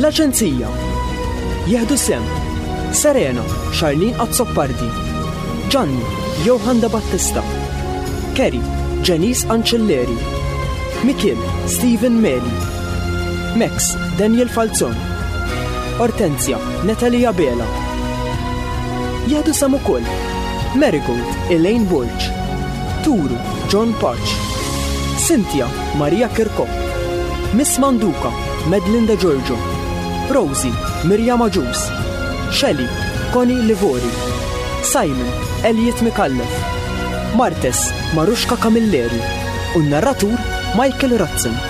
L-Aġenzija. Jieħdu sem. Serena, Charlene Azzoppardi. Gianni, Johan da Battista. Kerry, Janice Ancelleri. Mikil, Stephen Meli. Max, Daniel Falzon. Ortenzja, Natalie Abela. Jieħdu sem ukoll Marigold, Elaine Borg, Turu, John Paċ, Cynthia, Maria Kirkop, Miss Manduka, Madeline De Giorgio, Rosie, Mirja Maġus, Shelly, Connie Livori, Simon, Elliot Mikallef, Martes, Marushka Camilleri u n-narratur Michael Ratzen.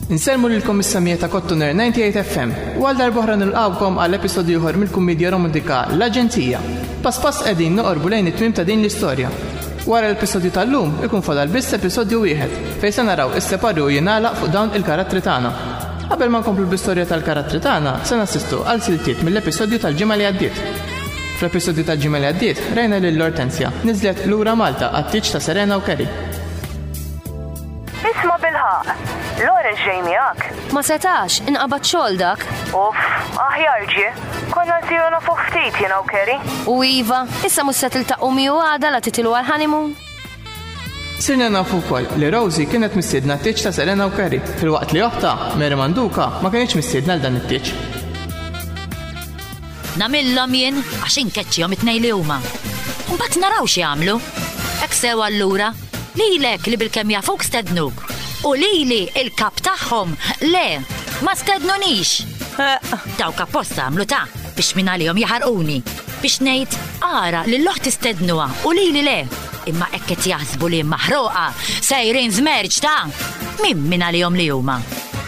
Insellmu lilkom mis-semija ta' Kottuner 98 FM u għal darbohra nilqawkom għal episodju ieħor mill-kummedja romantika L-Aġenzija. Pass pass qegħdin noqorbu lejn it-tmiem ta' din l-istorja. Wara l-episodju tal-lum ikun fadal biss episodju wieħed fejn se naraw is-separu u jingħalaq fuq dawn il-karattri tagħna. Qabel ma nkomplu bl-istorja tal-karattri tagħna se nassistu għal siltiet mill-episodju tal-ġimgħa li għaddiet. Fl-episodju ta' ġimel għaddiet, rajna lil Lortenzja, nizlet lura Malta għat-tiċ ta' Serena u Kerry. Isma' bilħaqq, Lawrence ġej miegħek? Ma setax, inqabad xogħol dak. Uff, aħjar ġie. Konna nsiru nafuh ftit jiena u Kerry. U iva, issa mhux se tiltaqgħu miegħu għada la titilu għall-honeymoon? Sirna nafu wkoll li Rosie kienet mistiedna t-tieġ ta' Serena u Kerry, filwaqt li oħtha, Mary Manduka, ma kinitx mistiedna għal dan it-tieġ. Nagħmilhom jien għax inkeċċihom it-tnejn li huma. Mbagħad naraw x'jagħmlu. Hekk sew allura. Lilek li bilkemm jafuk stednuk, u lili, il-Kap tagħhom, le, ma stednunix! Dawk apposta għamlu ta' biex minn għalihom jaħarquni, biex ngħid, ara lil oħti stednuha u lili le, imma hekk qed jaħsbu li maħruqa, sejrin żmerġ ta' min minn għalihom li huma.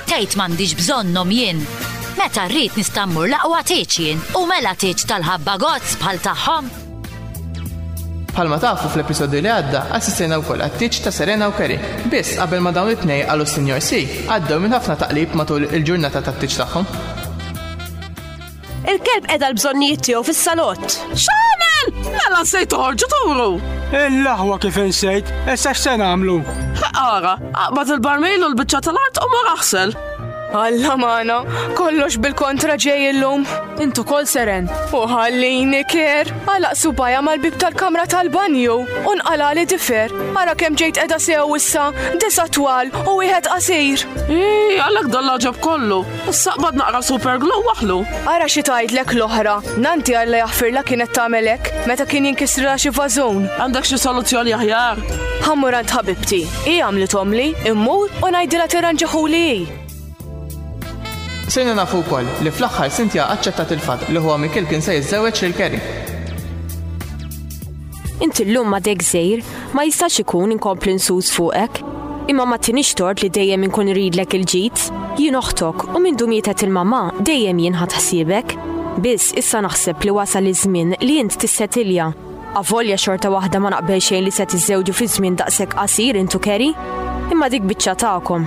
Tgħid m'għandix bżonnhom jien! Meta rrid nista' mmur l-aqwa tieġ jien u mela tieġ tal-ħabba gozz bħal tagħhom! Palma tafu fl-episodju li għadda, assistejna wkoll għat-tiċ ta' Serena u Kerry. Biss qabel ma dawn it-tnej għalu Senior C, għaddew minn ħafna taqlib matul il-ġurnata tat-tiċ tagħhom. Il-kelb edha l-bżonnijiet tiegħu fis-salott. X'għamel? Mela se toħorġu turu. Il-laħwa kif insejt, issa x'se nagħmlu? Ara, aqbad il-barmil u l-biċċa tal-art u mor aħsel. Alla mana, kollox bil-kontra ġej illum. Intu kol seren. U ħallini kier, għalaq subajja mal-bib tal-kamra tal-banju, un għalali difer, għara kem ġejt edha sew issa, disa twal u wieħed qasir. Ej, għalak dalla ġab kollu, issa qbad naqra super glow waħlu. Għara xi tgħidlek l-oħra, nanti għalla jaħfirla kienet tagħmelek meta kien jinkisrila xi vażun. Għandek xi soluzzjoni aħjar? Ħammurant ħabibti, Hi għamlithomli, immur u ngħidilha tirranġahuli hi. Sirna nafu wkoll li fl-aħħar Cynthia aċċettat il-fatt li ħuha Mikiel kien se jiżżewweġ lil Kerry. Inti llum ma dek żejr, ma jistax ikun inkompli nsus fuqek. Imma ma tinix tort li dejjem inkun ridlek il-ġid. Jien oħtok u minn dumietet il-mamma dejjem jien ħadd ħsiebek. Biss issa naħseb li wasal iż-żmien li int tissetilja Avolja xorta waħda ma naqbel xejn li se tiżżewġu fi żmien daqshekk qasir int u Kerry, imma dik biċċa tagħkom.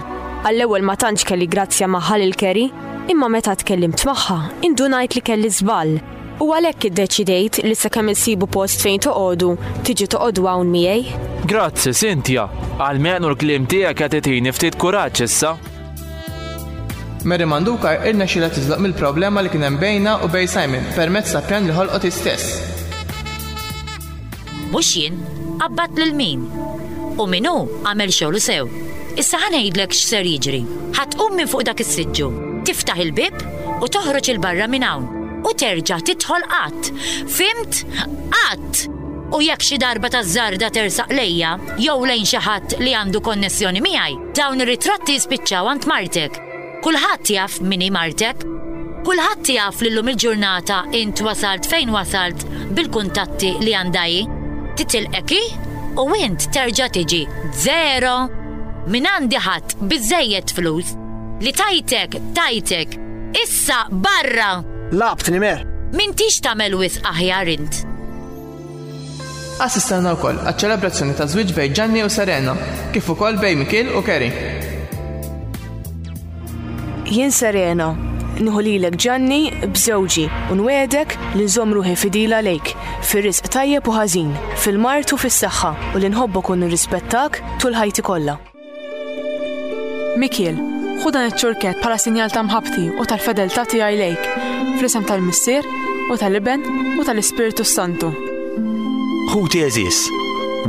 Għall-ewwel ma tantx kelli grazzja magħha lil Kerry, imma meta tkellimt magħha, indunajt li kelli żball, u għalhekk iddeċidejt li sakemm insibu post fejn toqogħdu, tiġi toqogħdu hawn miegħi. Grazzi, Cynthia. Almenu l-kliem tiegħek qed itini ftit kuraġġ issa. Mary Mandukar irnexxilha tiżloq mill-problema li kien hemm bejnha u bejn Simon permezz ta' pjan li ħolqot hi stess. Mhux jien, qabbadt lil min? U min hu għamel xogħlu sew. Issa ħa ngħidlek x'ser jiġri. Ħa tqum minn fuq dak is-siġġu, tiftaħ il-bieb u toħroġ il barra minn hawn u terġa' tidħol qatt. Fimt? Qatt! U jekk xi darba taż-żarda tersaq lejja jew lejn xi ħadd li għandu konnessjoni miegħi, Dawn ir-ritratti jispiċċaw għand martek. Kulħadd jaf min hi martek. Kulħadd jaf li llum il-ġurnata int wasalt fejn wasalt bil-kuntatti li għandha hi. Titilqek hi u int terġa' tiġi zero. Mingħandi ħadd biżżejjed flus. Li tajtek, tajtek. Issa barra! Lagħbtni meh! M'intix tagħmel wisq aħjar int. Assistenna wkoll għaċ-ċelebrazzjoni ta' żwieġ bejn Gianni u Serena, kif ukoll bejn Mikiel u Kerry. Jien Serena, nieħu lilek Gianni b'żewġi u nwegħdek li nżomm ruħi fidila lejk fir-risq tajjeb u ħażin, fil-mard u fis-saħħa u li nħobbok u nirrispettak tul ħajti kollha. Mikiel, ħu dan iċ-ċurkett bħala sinjal ta' mħabbti u tal-fedeltà tiegħi lejk, fl-isem tal-Missier u tal-Iben u tal-Ispirtu s-Santu. Ħuti għeżież,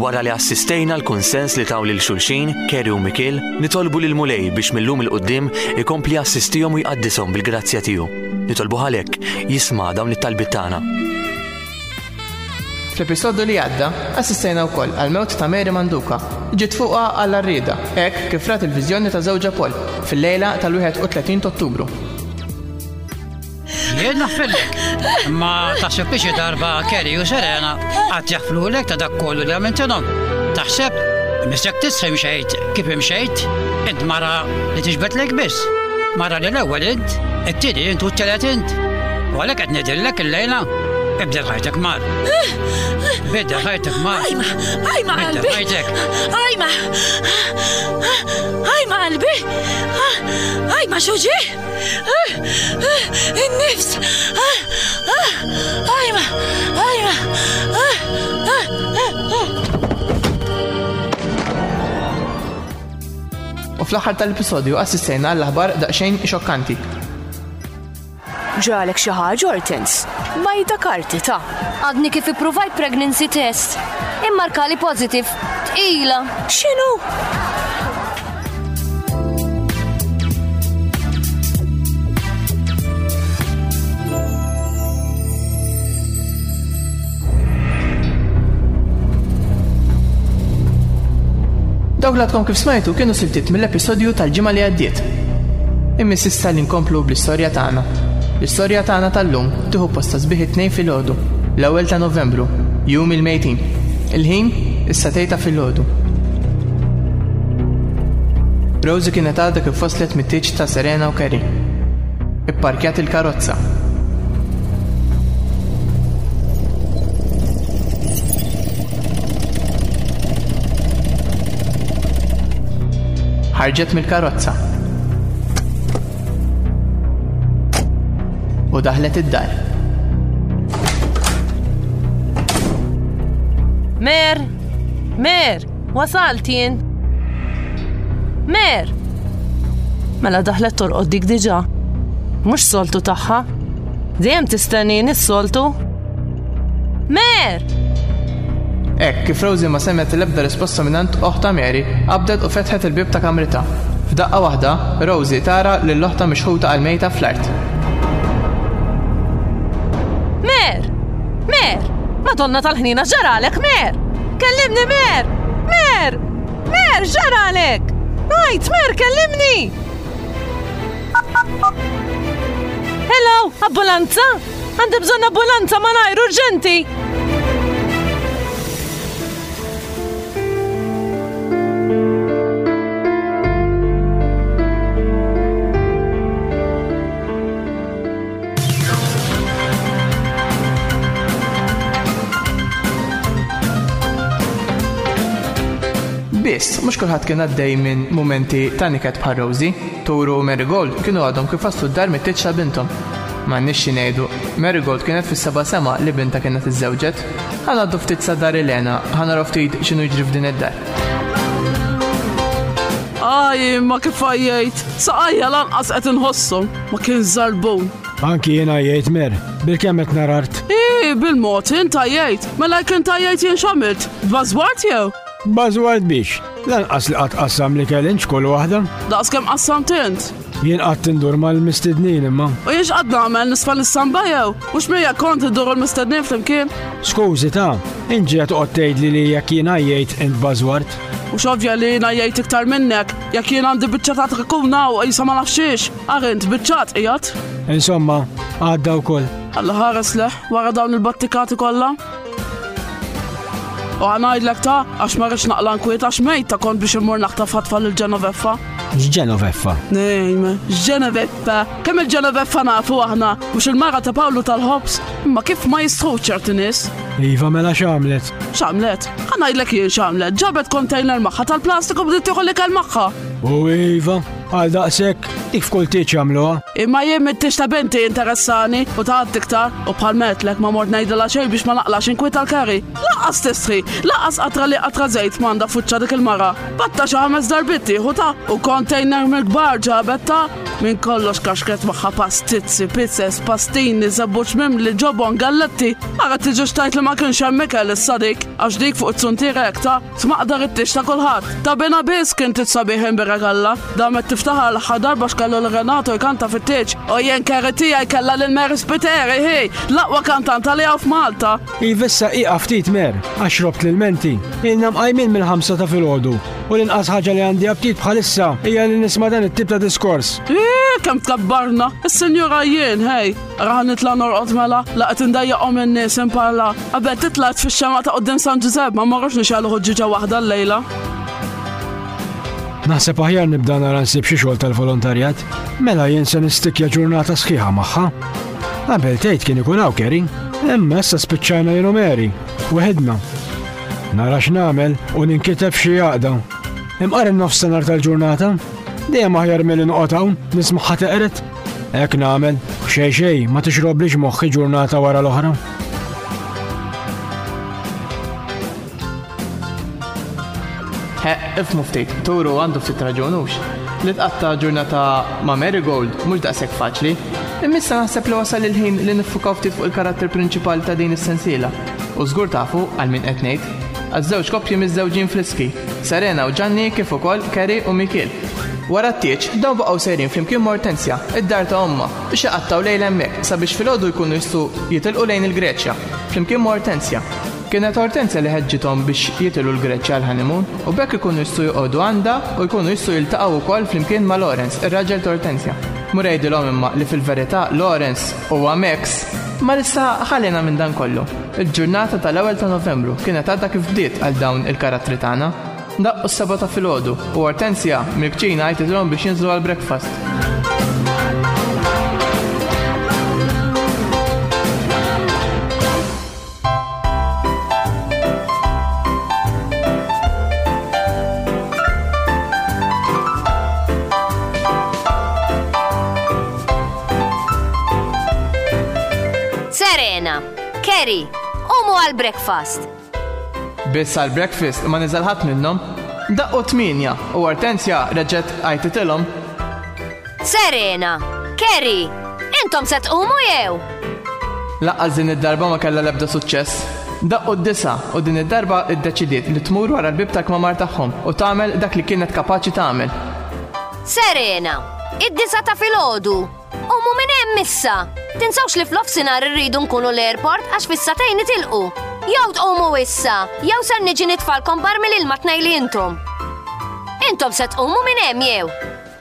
wara li assistejna l-kunsens li taw lil xulxin, Kerry u Mikiel, nitolbu lill-Mulej biex mil-lum 'il quddiem ikompli jassistihom u jqaddishom bil-grazzja tiegħu. Nitolbuh għalhekk jisma' dawn it-talbiet tagħna. Fl-episodju li għadda, assistejna wkoll għal mewt ta' Mary Manduka. Ġiet fuqha għal arrieda, hekk kif rat il-viżjoni ta' żewġa Paul fil-lejla tal-31 ta' Ottubru. Jien naħfillek, ma ta' sempliċi darba Kerry u Serena għad jaħflulek ta' dak kollu li għamiltilhom. Taħseb, mistek tisħi mxejt, kif imxejt, id mara li tiġbetlek biss. Mara li l-ewwel id, it-tieni int u t-telet int. U għalhekk qed ngħidillek il-lejla. Ebda ħajtek mar. Beda ħajtek mar. Ajma, ajma qalbi. Beda ħajtek. Ajma. Ajma qalbi. Ajma xoġi. In-nifs. Ajma, ajma. U fl-aħħar tal-episodju assistejna għall-aħbar daqsxejn xokkanti Ġralek xi ħaġa, Hortens? Bajda karti ta'. Għadni kif ippruvajt pregnancy test. Immarkali positif. Tqila. X'inhu? Dawk l-għadkom kif smajtu kienu siltiet mill-episodju tal-ġimgħa li għaddiet. Imma sissa li nkomplu bl-istorja tagħna. L-istorja tagħna tal-lum tieħu posta sbieħ it-tnejn filgħodu, l-ewwel ta' Novembru, jum il-mejtin. Il-ħin issa tgħidha filgħodu. Rosie kienet għadha kif waslet mit-tieġ ta' Serena u Kerry. Ipparkjat il-karozza. Ħarġet mill-karozza. U daħlet id-dar. Mer! Mer! Wasalt jien. Mer! Mela daħlet torqod dik diġa. Mux soltu taħħa. Dejjem tistennin is-soltu. Mer! Ek, kif Rosie ma semet l-ebda risposta minnant oħta Mary, qabdet u fetħet il-bib ta' kamrita. F'daqqa waħda, Rosie tara li l-oħta mixħuta għal-mejta fl-art. Mer! Mer! Madonna tal-ħnina ġaralek, mer! Kellimni Mer! Mer! Mer, x'ġaralek? Għid, Mer, kellimni! Hello, abbulanza? Għandi bżonn abbulanza malajr urġenti! Biss, mhux kulħadd kien għaddej minn mumenti ta' niket bħal Rosie, Turu u Marigold kienu għadhom kif faslu d-dar mit-titxa bintom. Ma nixxi ngħidu, Marigold kienet fis-seba sema li binta kienet iżżewġet. Ħan għaddu ftit sa dar Elena, ħan naraw ftit x'inhu jiġri f'din id-dar. Aj, ma kif għajjajt, saqajja lanqas qed inħossom. Ma kien zarbun. Anki jena jgħid mer, bil-kemm qed narart. Ii, bil-mod inta jgħid, mela kien ta' jgħid jien x'għamilt, bażwart jew? Bażwart biex, lanqas li qatt qassam li kellin xkol waħda. Daqs kemm qassam tint. Jien qatt indur mal-mistednin imma. U jiex qatt nagħmel nisfa lis-samba jew, u xmejja kont idur il-mistednin flimkien. Skużi ta', inġi qed toqgħod tgħidli li jekk jien jgħid int bażwart. U x'ovvja li jien jgħid iktar minnek, Jekk jien għandi biċċa ta' trakuna u qisha ma nafxiex, ara int biċċat qiegħed. Insomma, għadda wkoll. Alla ħares leħ wara dawn il-battikati kollha. U għanajdlek ta' għax ma rridx naqla nkwiet għax mejt ta' kont biex immur naħtaf ħatfa lil Ġenoveffa. X'Ġenoveffa? Nejme, Ġenoveffa. Kemm il-Genoveffa nafu aħna, mhux il-mara ta' Pawlu tal-ħobż, imma kif ma jistħux ċerti nies. Iva mela x'għamlet? X'għamlet? Ħa ngħidlek jien x'għamlet, ġabet kontejner magħha tal-plastiku bdiet tieħu l-ikel magħha. U iva, għal daqshekk, dik f'kull tiġ jagħmluha. Imma jien mit-tix ta' binti interessani u ta' għad iktar u bħal metlek ma mort ngħidilha xejn biex ma naqlax inkwita l-kari. Laqas tistħi, laqas qatra li qatra żejt m'għandha fuċċa dik il-mara. Batta xi ħames darbit tieħu ta' u kontejner mill-kbar ġabet ta' Minn kollox kaxket magħha pastizzi, pizzes, pastini, żabbuġ mimli, ġobon, galletti, ara tiġi xtajt li ma kienx hemm ikel issa dik, għax dik fuq it-suntiera hekk ta' tmaqdar it-tix ta' kulħadd. Ta' bina biss kien tit sabiħ imbirek Alla, damet tiftaħar l-aħħar darba x'kellu lil Renato jkanta fit-tieġ. O jien kerri tiegħi kellha lil Mary Spiteri, hi, l-aqwa kantanta li hawn f'Malta. Iva issa qiegħa ftit Mary, għax robt l-ilmenti. Ilna mqajmin mill-ħamsa ta' filgħodu. U l-inqas ħaġa li għandi aptit bħalissa hija li nisma' dan it-tip ta' diskors. Eee, kem tkabbarna, il-senjura jien, hej, raħan nitla norqod mela, laqet indajjaqom in-nies imparla, qabel titlat fi xema ta' qoddim San Ġużeb ma marrux nixelu ġiġa waħda l-lejla. Naħseb aħjar nibda nara nsib xi xogħol tal-volontarjat, mela jien se nistikja ġurnata sħiħa magħha. Qabel tgħid kien ikun hawn Keri, imma issa spiċċajna jien u Mary, Weħidna. Nara x'nagħmel u ninkiteb f'xi għaqda. Imqar in-nofsinhar tal-ġurnata, dejjem aħjar milli noqgħod hawn nismaħħa teqret. Hekk nagħmel, xej xej ma tixroblix moħħi ġurnata wara l-oħra. Ifmu ftit, turu għandu ftit raġunux. Li tqatta ġurnata ma' Marigold mhux daqshekk faċli. Imma issa naħseb li wasal il-ħin li niffukaw ftit fuq il-karatter prinċipali ta' din is-sensiela. U żgur tafu għal min qed ngħid. Għaż-żewġ koppji miżżewġin friski, Serena u Ġanni kif ukoll Kerry u Mikiel. Wara t-tieġ, dawn baqgħu sejrin flimkien Mortensja, id-dar ta' ommha, biex iqattgħu lejl hemmhekk sabiex filgħodu jkunu jistgħu jitilqu lejn il-Greċja, flimkien Mortensja. Kienet Hortensja li ħeġġithom biex jitilqu l-Greċja għall-ħanimun u b'hekk ikunu jistgħu joqogħdu għandha u jkunu jistgħu jiltaqgħu wkoll flimkien ma' Lawrence, ir-raġel t'Hortensja. Mur għidilhom imma li fil-verità Lawrence huwa Max. Imma issa ħalliena minn dan kollu. Il-ġurnata tal-ewwel ta' Novembru kienet għadha kif bdiet għal dawn il-karattri tagħna. Daqqu s-sebgħa ta' filgħodu u Ortensja mill-kċina għajtitlhom biex jinżlu għall-breakfast. Serena, Kerry, umu għal breakfast. Biss għal breakfast ma niżel ħadd minnhom. Daqqu tminja u Artenzja reġgħet għajtitilhom Serena, Kerry, intom se tqumu jew? Laqqas din id-darba ma kellha l-ebda suċċess. Daqqu d-disa u din id-darba iddeċidiet li tmur wara l-bib tal-kmamar tagħhom u tagħmel dak li kienet kapaċi tagħmel. Serena, id-disa ta' filgħodu. Umu minn hemm issa. Tinsawx li fl-offsinar irridu nkunu l-airport għax fis-satejn itilqu. Jew tqumu issa, jew ser niġi nitfalkom barmi lil ma tnejli intom. Intom se tqumu minn hemm jew?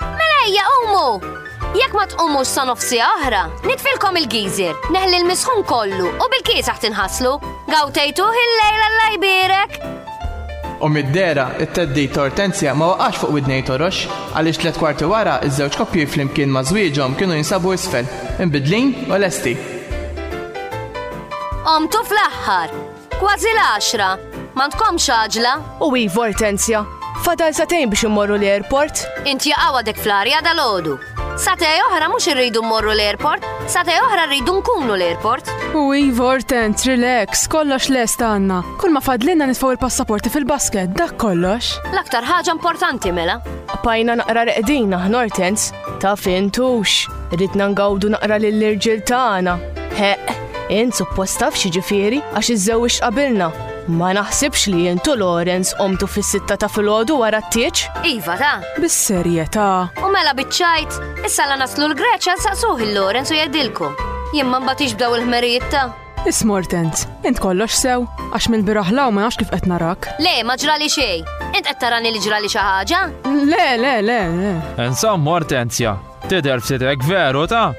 Mela ejja qumu! Jekk ma tqumux sa nofsi oħra, nitfilkom il-geyser, neħli l-misħun kollu u bil-kiesaħ tinħaslu. Gawtejtuh il-lejl alla jbirek! U mid-dehra, it-theddid ta' Ortensja ma waqax fuq widnejn torox, għaliex tliet kwarti wara, iż-żewġ koppji flimkien ma' żwieġhom kienu jinsabu isfel, imbidlin u lesti. Qomtu fl-aħħar! Kważi l-għaxra! M'għandkomx għaġla? U iva Ortensja, fadal satejn biex immorru l-airport. Int jaqaw għadek fl-arja dal-għodu. Satej oħra mhux irridu mmorru l-airport, satej oħra rridu nkunu l-airport. U iva Ortens, relax, kollox lest għandna. Kull ma fadlinna nitfgħu il-passaporti fil-basket, dak kollox. L-aktar ħaġa importanti mela. Bajna naqra reqdin aħna Ortens, ta' fintux, ridna ngawdu naqra lill-irġiel tagħna. Heq. Int suppost taf x'jiġifieri għax iżżewwiġt qabilna. Ma naħsibx li int u Lawrence qomtu fis-sitta ta' filgħodu wara t-tieġ. Iva ta'. Bis-serjetà. U mela biċċajt, issa la naslu l-Greċja nsaqsuh il-Lawrence u jgħidilkom. Jien ma nbatix b'daw il-ħmerijiet ta'. Ismortent, int kollox sew, għax mill-biraħ law ma nafx kif qed narak. Le, ma ġrali xejn. Int qed tarani li ġrali xi ħaġa? Le, le, le, le. Insomma, Hortensja, Tidher ftit hekk veru ta?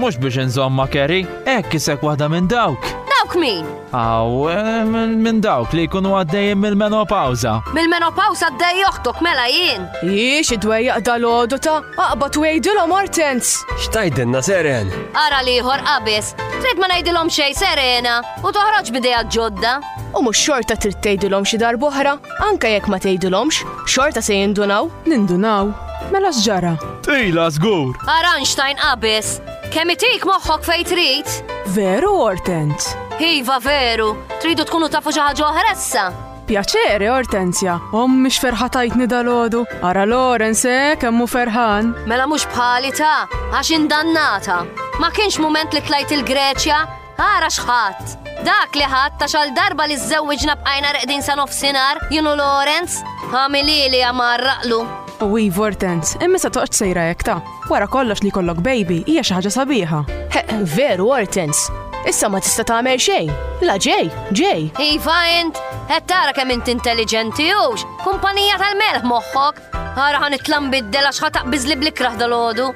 Mhux biex inżomma Kerry, hekk isek waħda minn dawk. Dawk min? Aw, eh, minn dawk li jkunu għaddejjin mill-menopawza. Mill-menopawza għaddej joħtok mela jien. Jiex id-dwejjaq dal-għodu ta' aqba twejdilhom Hortens. Xtajdinna Seren? Ara liħor qabis, trid ma ngħidilhom xejn Serena u toħroġ bidejha ġodda. U mhux xorta trid tgħidilhom xi darbohra. Anke jekk ma tgħidilhomx, xorta se jindunaw. Nindunaw? Mela x'ġara? Tqila żgur! Aranġ ta' inqabes! Kemm itik moħħok fejn trid? Veru Ortent? Iva veru, tridu tkunu tafu xi ħaġa oħra issa. Pjaċere, Ortenzja, ommi xferħatajtni dal-ħodu, ara Lorenz, eh, kemmu ferħan. Mela mhux bħali ta' għax indannata. Ma kienx mument li tlajt il-Greċja, Ara x'ħadt! Dak li ħadt għax għal darba li żżewwiġna bqajna reqdin sa nofsinhar, jien u Lawrence, għamilieli għamar raqlu. U Ivor tens, imma se toqgħod sejra hekk ta'. Wara kollox li jkollok baby hija xi ħaġa sabiħa. Veru Hortens, issa ma tista' tagħmel xejn. La ġej, ġej. Iva int, qed tara kemm int intelliġenti hux, kumpanija tal-melħ moħħok. Ara ħan itla' nbiddel għax ħataq biżli bl-ikraħ dal-għodu.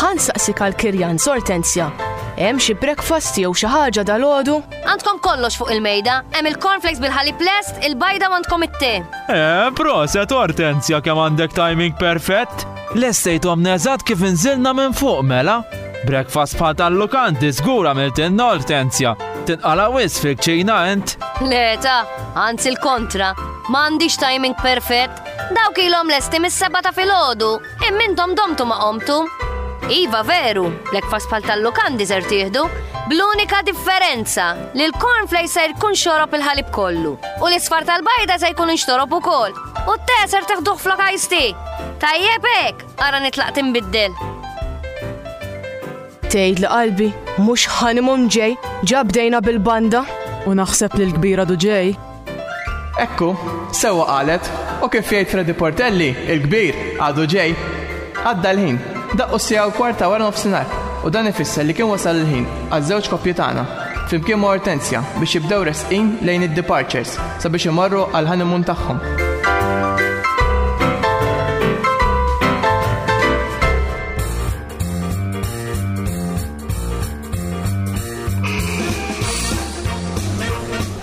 Ħan saqsik għal kirjan sortenzja. Hemm xi breakfast jew xi ħaġa dal-għodu? Għandkom kollox fuq il-mejda, hemm il-cornflakes bil-ħalib lest, il-bajda għandkom it-te. Eh, proset ortenzja kemm għandek timing perfett. L-estejtom neżat kif inżilna minn fuq mela. Breakfast bħal tal-lukanti żgur għamilt ortenzja. Tinqala wis fil-ċina int? Le ta, anzi l-kontra. Ma għandix timing perfett. Dawk ilhom lesti mis-seba' ta' filgħodu, imma intom domtu ma qomtu. Iva veru, l-ekfas bħal tal-lukandi ser tieħdu, bl-unika differenza li l-cornflakes ser jkun xorob il-ħalib kollu u l-isfar tal-bajda se jkun inxtorob ukoll u t-te ser teħduh flok iced tea. Tajjeb hekk, ara nitlaq tinbiddel. Tgħid li qalbi, mhux honeymoon ġej, ġa bdejna bil-banda. U naħseb li l-kbira du ġej. Ekku, sewwa qalet, u kif jgħid Freddy Portelli, il-kbir, għadu ġej. Għadda l-ħin, daqqu s-siegħa u kwart ta' wara nofsinhar, u dan ifisser li kien wasal il-ħin għaż-żewġ koppji tagħna, flimkien ma' Ortensja, biex jibdew resqin lejn id-departures sabiex imorru għall-honeymoon tagħhom.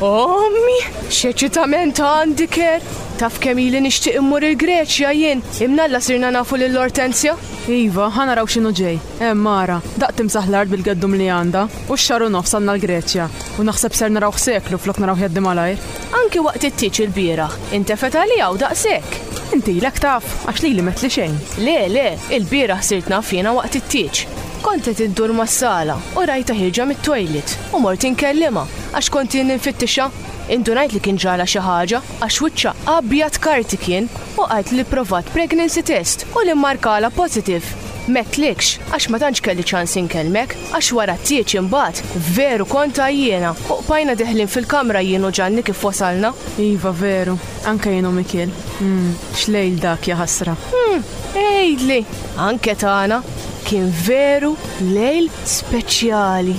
Ommi, xeċitament għandi ker. Taf kemm ili nixtieq immur il-Greċja jien, imnalla sirna nafu lil Hortensio? Iva, ħana raw xinu ġej. Hemm mara, daq timsaħ l-art bil-geddum li għandha, u x-xaru nofs għandna l-Greċja, u naħseb ser naraw seklu flok naraw ħeddi malajr. Anki waqt it-tiċ il-bira, intefet għalija u daqshekk. Inti lek taf, għax li li met li xejn. Le, le, il-bira ħsirt naf jiena waqt it-tiċ. Kont qed indur mas-sala u rajtha ħierġa mit-toilet u mort inkellimha għax kont jien li nfittixha. Indunajt li kien ġralha xi ħaġa għax wiċċha abjad karti kien u qaltli li pprovat pregnancy test u li mmarkalha positive. M'għedtlikx għax ma tantx kelli ċans inkellmek għax wara t-tieġ imbagħad veru kont għajjiena u bqajna deħlin fil-kamra jien u Ġanni kif wasalna. Iva veru. Anke jien u Mikiel. Mm, x'lejl dak ja ħasra. Mm, ejdli, anke tagħna kien veru lejl speċjali.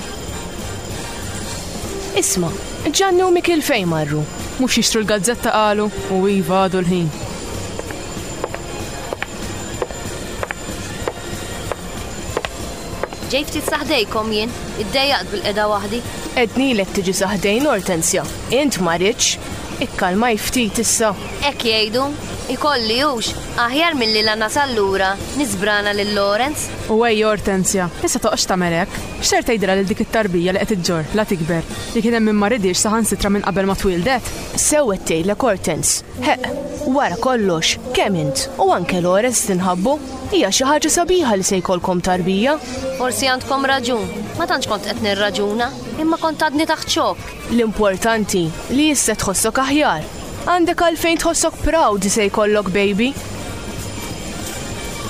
Isma, ġanni u Mikiel fejn marru? Mhux jixtru l-gazzetta qalu u iva għadu l-ħin. Ġej ftit saħdejkom jien, id-dejjaq bil-qeda waħdi. Ednilek tiġi saħdejn Ortensja, int ma Ikkalmaj ftit issa. Hekk jgħidu? Ikolli, hux, aħjar milli la nasal lura niżbrana lil Lawrence. U ej, Ortensja, issa toqgħodx tagħmel hekk. X'ser tgħidilha lil dik it-tarbija li qed iġġorr, la tikber, li kien hemm min ma ridhiex saħansitra minn qabel ma twieldet? Sew qed tgħidlek, Ortens. Heq, wara kollox, kemm int, u anke Lawrence tinħabbu. Hija xi ħaġa sabiħa li se jkollkom tarbija. Forsi għandkom raġun. Ma tantx kont qed nirraġuna, imma kont għadni taħt xokk. L-importanti li issa tħossok aħjar. Għandek għalfejn tħossok proud li se jkollok baby.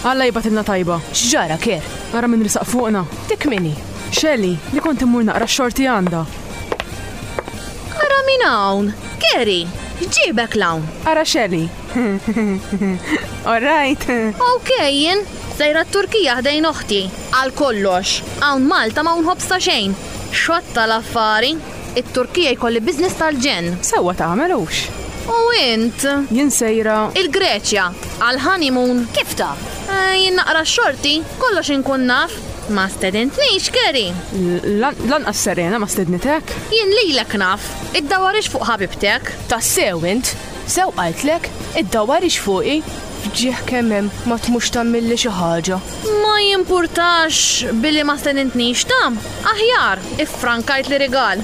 Alla jibgħatilna tajba. X'ġara Ker? Ara min risaq fuqna. Dik min hi? Shelly, li kont immur naqra xorti għandha. Ara min hawn? Kerry, ġibek l-hawn. Ara Shelly. All right. Ok, jien. Sejra t-Turkija ħdejn oħti. Għal kollox, hawn Malta ma unħobs ta' xejn. X'għadd tal-affari! It-Turkija jkolli business tal-ġenn! Sewwa tagħmel hux? U int? Jien sejra. Il-Greċja, għall-honeymoon. Kif taf? Jien naqra x-xorti, kollox inkun naf. Ma stedintnix, Kerry. Lanqas Serena ma stednitek. Jien lilek naf, iddawwarix fuq ħabibtek. Tassew int? Sew qaltlek, iddawwarix fuqi? F'ġieħ kemm hemm ma tmurx tagħmilli xi ħaġa? Ma jimpurtax billi ma stenintnix ta', aħjar, iffrankajtli rigal.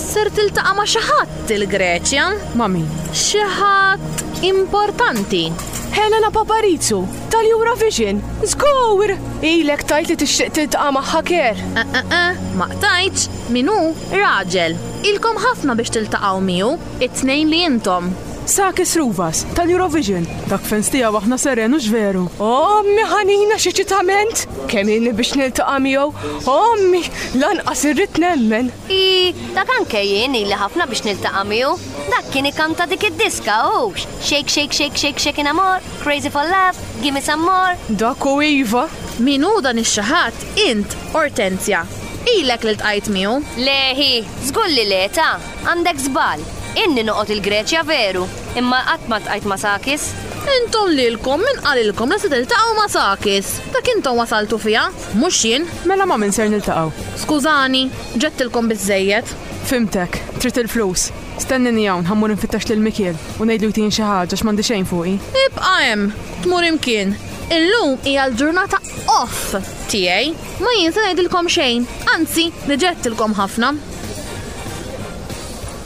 Ser tiltaqa' ma' xi ħadd il-Greċja. Ma' min? Xi ħadd importanti. Helena Paparizou, tal-Eurovision, żgur! Ilek tajt li tixtieq tiltaqa' magħha care. Eh, eh, eh, ma qtajtx, min hu? Raġel. Ilkom ħafna biex tiltaqgħu miegħu, it-tnejn li intom. Sakis Rouvas, tal-Eurovision, dak fans tiegħu aħna seren hux veru? Ommi ħanina xi ċitament! Kemm ilni biex niltaqa' miegħu, ommi lanqas irrid nemmen. I, dak anke jien ili ħafna biex niltaqa' miegħu. Dak kien ikanta dik id-diska hux, Shake shake shake shake shakin' amor, Crazy for love, Gimme some more. Dak hu iva! Min hu dan ix-xi ħadd int, Ortenzja? Ilek li ltqajt miegħu? Le hi, żgur li le, ta. Għandek żball. Inni noqgħod il-Greċja veru, imma qatt ma ltqajt ma' Sakis. Intom lilkom min qalilkom li se tiltaqgħu ma' Sakis? Dak intom wasaltu fiha, mhux jien. Mela ma' min ser niltaqgħu? Skużani, ġedtilkom biżżejjed. Fhimtek. Trid il-flus. Stennini hawn, ħa mmur infittex lil Mikiel u ngħidlu jtini xi ħaġa għax m'għandi xejn fuqi. Ibqa' hemm, tmur imkien. Illum hija l-ġurnata off tiegħi. Ma jien se ngħidilkom xejn, anzi diġà għedtilkom ħafna.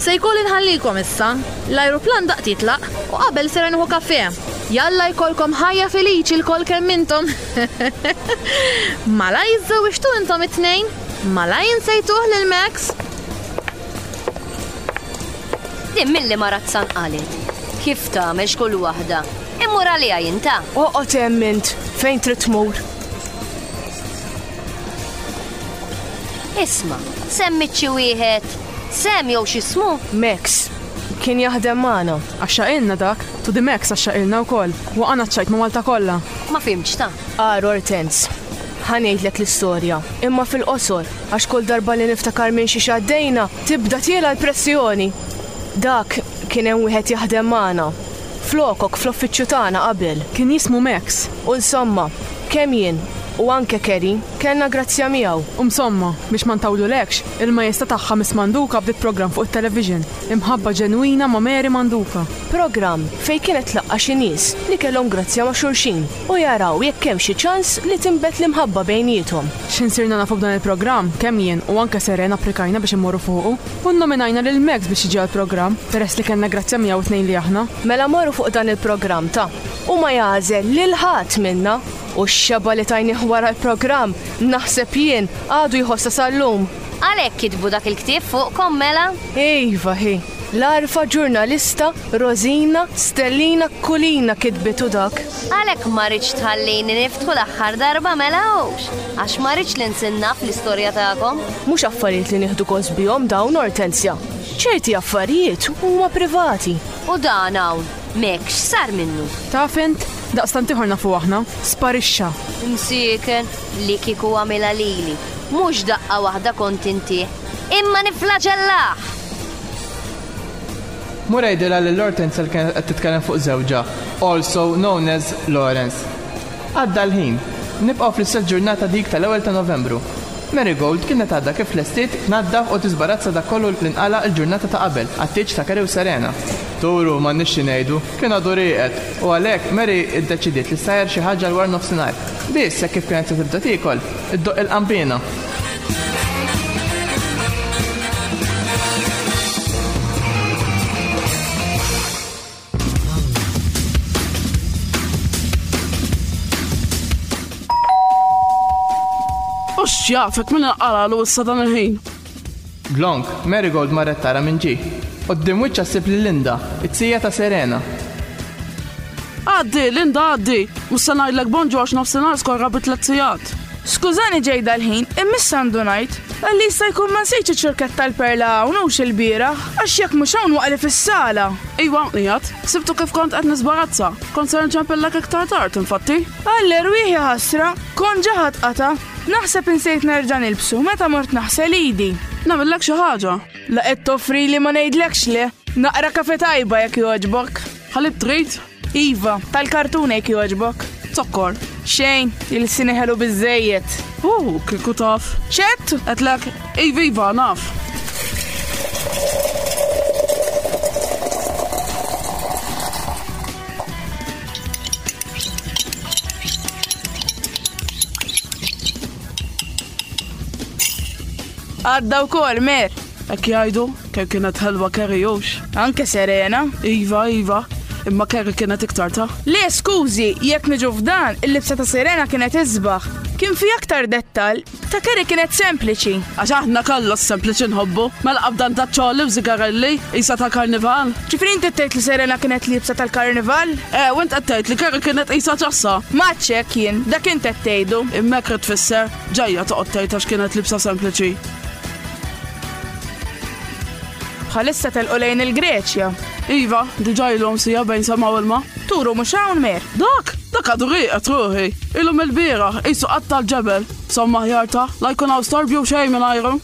Se jkolli nħallikom issa, l-ajruplan daqt jitlaq u qabel sejra nieħu kafè. Jalla jkollkom ħajja feliċi ilkoll kemm intom. Malaj iżżewwixtu intom it-tnejn? Malaj insejtuh lil Max? Din milli ma razzan qalet. Kif tagħmel x'kull waħda? Immur għaliha jinta. Oqgħod hemm int fejn trid tmur. Isma, semmi xi wieħed, sem jew x'ismu? Max, kien jaħdem magħna. Għaxa ilna dak, tu di Max għaxa ilna wkoll, waqana ċajt ma' Malta kollha. Ma fimx ta. Għar Ortenz, ħanejdlek l-istorja, imma fil-qosor, għax kull darba li niftakar minn xi xaddejna, tibda tiela l-pressjoni. Dak kien hemm wieħed jaħdem magħna, Flokok fl-uffiċċju tagħna qabel kien jismu Max u nsomma, kemm jien u anke Kerry kellna grazzja miegħu. U msomma, biex ma ntawlulekx, il-Majesta' tagħha Miss Manduka bdiet programm fuq it-television, Imħabba Ġenwina ma' Mary Manduka. Programm fejn kienet tlaqqa' xi nies li kellhom grazzja ma' xulxin u jaraw jekk hemm xi ċans li tinbet l-imħabba bejniethom. X'ħin sirna nafu b'dan il-programm, kemm jien u anke Serena applikajna biex immorru fuqu. U nnominajna lil Max biex jiġi għall-programm, peress li kellna grazzja miegħu t-tnejn li aħna. Mela morru fuq dan il-programm ta'. U ma jagħżel lil ħadd minna. U x-xebgħa li tajnih wara l-programm, naħseb jien, għadu jħossha sal-lum. Għalhekk kitbu dak il-ktieb fuqkom, mela? Iva, hi. L-għarfa ġurnalista Rosina Stellina Aquilina kitbitu dak. Għalhekk ma rridx tħallini niftħu l-aħħar darba mela hux, għax ma rridx li nsir naf l-istorja tagħkom. Mhux affarijiet li nieħdu gost bihom dawn, Ortensja. Ċerti affarijiet huma privati. U dan hawn, Meg, x'sar minnu? Taf int? Daqstant ieħor nafu aħna, sparixxa. Msieken, li kieku għamilha lili, mhux daqqa waħda kont intieh, imma niflaġellah! Mur għidilha li l-Hortense li kienet qed titkellem fuq żewġha, also known as Lawrence. Għadda l-ħin. Nibqgħu fl-istess ġurnata dik tal-ewwel ta' Novembru. Marigold kienet għadha kif lestiet tnaddaf u tiżbarazza dak kollu li nqala' l-ġurnata ta' qabel għat-tieġ ta' Kerry u Serena. Turu, m'għandniex xi ngħidu, kien għadu rieqed u għalhekk Mary iddeċidiet li ssajjar xi ħaġa l-waranofsinhar. Biss, hekk kif kienet se tibda tiekol, iddoqq il-qanpiena. Ux jafek minna għala l-ussa dan il-ħin. Glonk, Marigold marret tara min ġie. Quddiem wiċċha ssib lil Linda, it-tija ta' Serena. Għaddi, Linda, għaddi! Mhux se ngħidlek bonġu għax nofsinhar skorra bi tliet sigħat. Skużani ġej dal-ħin, imma issa għandu ngħid li jista' jkun ma nsejtx iċ-ċurkett tal-perla hawn hux ilbieraħ, għax jekk mhux hawn waqli fis-sala. Iva hawn qiegħed. Sibtu kif kont qed nisbarazza. Kont ser nċempillek iktar tard, infatti. Għall-erwieħ jaħasra, kont ġa ħadd qata'. Naħseb insejt nerġa' nilbsu meta mort naħsel idi. Nagħmillek xi ħaġa? La qed toffrili ma ngħidlekx le. Naqra kafe tajba jekk jogħġbok. Ħalib trid? Iva, tal-kartun jekk jogħġbok. Zokkor? Xejn, ilsini ħelu biżżejjed. Oh, kieku taf. X'għedt? Għedlek, iva iva, naf. Għadda u kol, mer. Ek jajdu, ker kienet ħelwa kerri jux. Anke serena. Iva, iva, imma kerri kienet iktar ta. Le, skużi, jekk niġu f'dan, il-libsa ta' serena kienet izbaħ. Kien fi aktar dettal, Ta' Kerry kienet sempliċi. Għax aħna kollha s-sempliċi nħobbu. Mela qabdan ta' ċolli u żigarelli, qisha tal-karnival. Ġifieri int qed tgħid li Serena kienet liebsa tal-karnival? Eh, u int qed tgħid li Kerry kienet qisha ċassa? M'għadtx hekk jien, dak int qed tgħidu. Imma hekk rid tfisser? Ġejja toqgħod tgħid għax kienet liebsa sempliċi. Bħalissa telqu lejn il-Greċja. Iva, diġà ilhom sija bejn sema' u ilma. Turu mhux hawn mer. Dak, dak għadu rieqed ruħi. Ilu mill-bieraħ qisu qatta l-ġebel. Somma ħjarta, la jkun hawn storbju xejn minn ajru.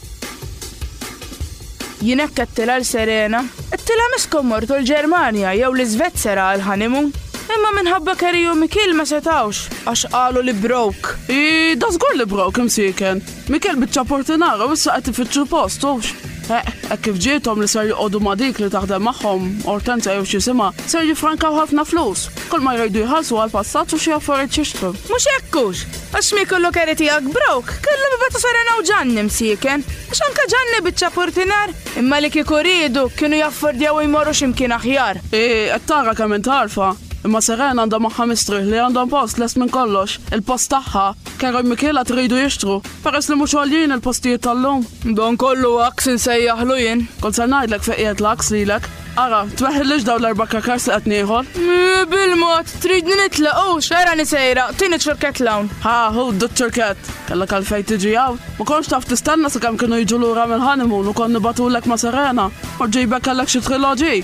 Jien hekk għettila l-Serena, għettila miskom mortu l-Ġermanja jew l-Iżvezzera għal ħanimu. Imma minħabba keriju Mikil ma setawx, għax qalu li brok. I, da żgur li brok imsiken. Mikel biċċa portinara u issa qed ifittxu post, hux? Eħ, hekk kif ġiethom li ser joqogħdu ma' dik li taħdem magħhom, Ortenza jew x'jisimha, ser jiffrankaw ħafna flus. Kulma jridu jħallsu għall-passaġġ u xi affarijiet xixtru. Mhux hekk hux? Għax Mikel u Kerry tiegħek Brok kellhom ibatu Serena u Ġanni msieken, għax anke Ġanni biċċa portinar, imma li kieku riedu kienu jaffordjaw jmorru xi mkien aħjar. I, qed tara kemm int għarfa. Imma Serena għandha magħha mistrieħ li għandhom post lest minn kollox, il-post tagħha. Kerem Mikiel għad iridu jixtru, peress li mhux għoljin il-postijiet tal-lum. Dan kollu għaks insejjaħlu jien. Kont ser ngħidlek fejn qiegħed l-għaks lilek. Ara, tweħħillix dawn l-erba' crackers li qed nieħu. Bil-mod, tridni nitlaq hux, erani sejra, tieni ċ-ċurkett 'l hawn. Ħa, ħud diċ-ċurkett. Kellek għalfejn tiġi hawn. Ma kontx taf tistenna sakemm kienu jiġu lura mill-honeymoon u kont nibagħtulek ma' Serena. U ġġibek kellek xi trilogy.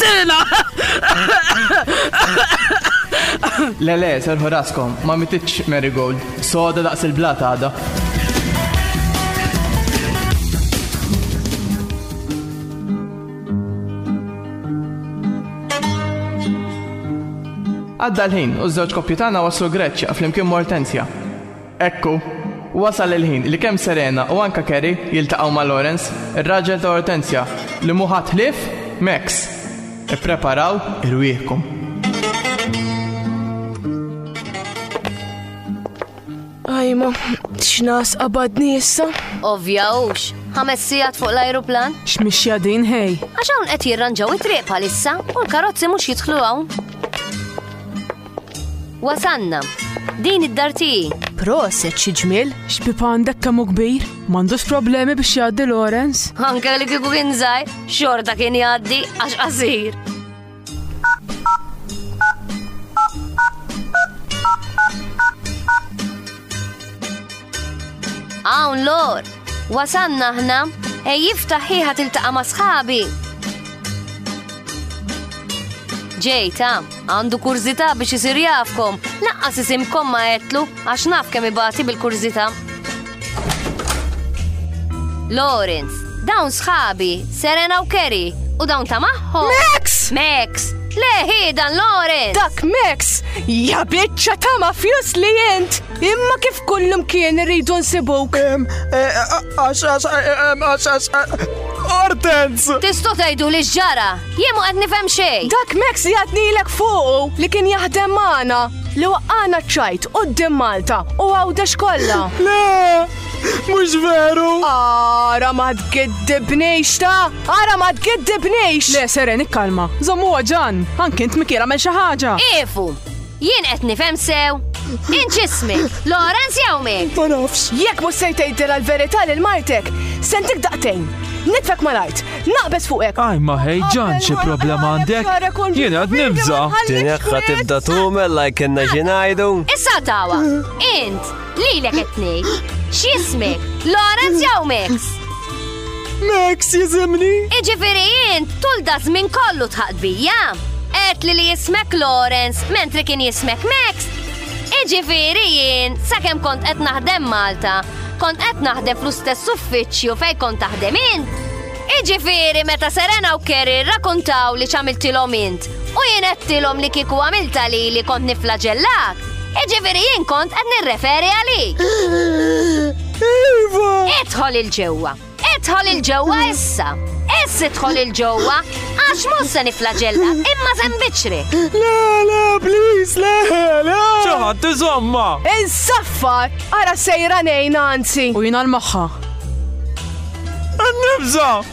Tila! Le le, serħu raskom, ma mititx marigold, soda daqs il-blat għada. Għadda l-ħin, u ż-żewġ koppji tagħna waslu Greċja flimkien Mortenzja, Ekku, wasal il-ħin li kemm Serena u anke Kerry jiltaqgħu ma' Lawrence, ir-raġel ta' Ortensja, li mhu ħadd ħlief Max. Ippreparaw irwieħkom. Ajma, x'nas qabadni issa? Ovvja hux, ħames sigħat fuq l-ajruplan? X'mixja din hej? Għax hawn qed jirranġaw it-triq bħalissa u l-karozzi mhux jidħlu hawn. Wasanna! Din id-dar tiegħi! Proset xi ġmiel, x'bib għandek kemm kbir? M'għandux problemi biex jgħaddi Lawrence? Anke li kieku kien żgħir, xorta kien jgħaddi għax qasir. Hawn lor, wasanna aħna, ej jiftaħ ħieħa tiltaqa' ma' sħabi. Ġej ta' għandu kurżità biex isir jafkom, naqqas isimkom ma' għetlu għax naf kemm ibati bil-kurżità. Lawrence. Dawn sħabi, Serena u Kerry, u dawn ta' magħhom. Max! Max! Le, hi dan Loren! Dak Max! Ja biċċa ta' mafjus li jent! Imma kif kullum kien rridu nsibuk? Għax, għax, għax, għax, Hortenz! Tistu tajdu li ġara, jiemu għad nifem xej. Dak Max jgħatni l fuq li kien jaħdem maħna li waqqana ċajt u d-dim Malta u għawdex kolla. Le! Mhux veru! Ara ma tgiddibnix ta! Ara ma tgiddibnix! Le, Seren, ikkalma. Zommu għagġan. Anki int mikiera mel xi ħaġa. Ifu, jien qed nifhem sew. Inċismi, Lorenz jew min? Ma nafx. Jekk mhux se jtejtela l-verità lil martek, sentik daqtejn. Nitfek malajt, naqbes fuqek. Aj ma ħej ġan xi problema għandek? Jien għad nibża. Tinekħa tibda tumel like inna xinajdu. Issa tawa, int, Lilek qed ngħid. X'jismek? Lawrence jew Max? Max jisimni? Iġifieri int tul da żmien kollu tħaqt bija. Qed li li jismek Lawrence mentri kien jismek Max. Iġifieri jien sakemm kont qed naħdem Malta, kont qed naħdem fl-istess uffiċċju fejn kont taħdem int. Iġifieri meta Serena u Kerry rrakuntaw li ċamiltilhom int, U jien għedtilhom li kieku għamiltha lili kont nifflaġellak, jiġifieri jien kont qed nirreferi għalik. Iva! Idħol il-ġewwa! Idħol il-ġewwa issa! Ess idħol il-ġewwa! Għax mhux se niflaġella, imma se nbiċri. Le, le, please, le, le! ċaħat tiżomma! Insaffar! Ara sejra nejn anzi! U jina l-maħħa. Nibza!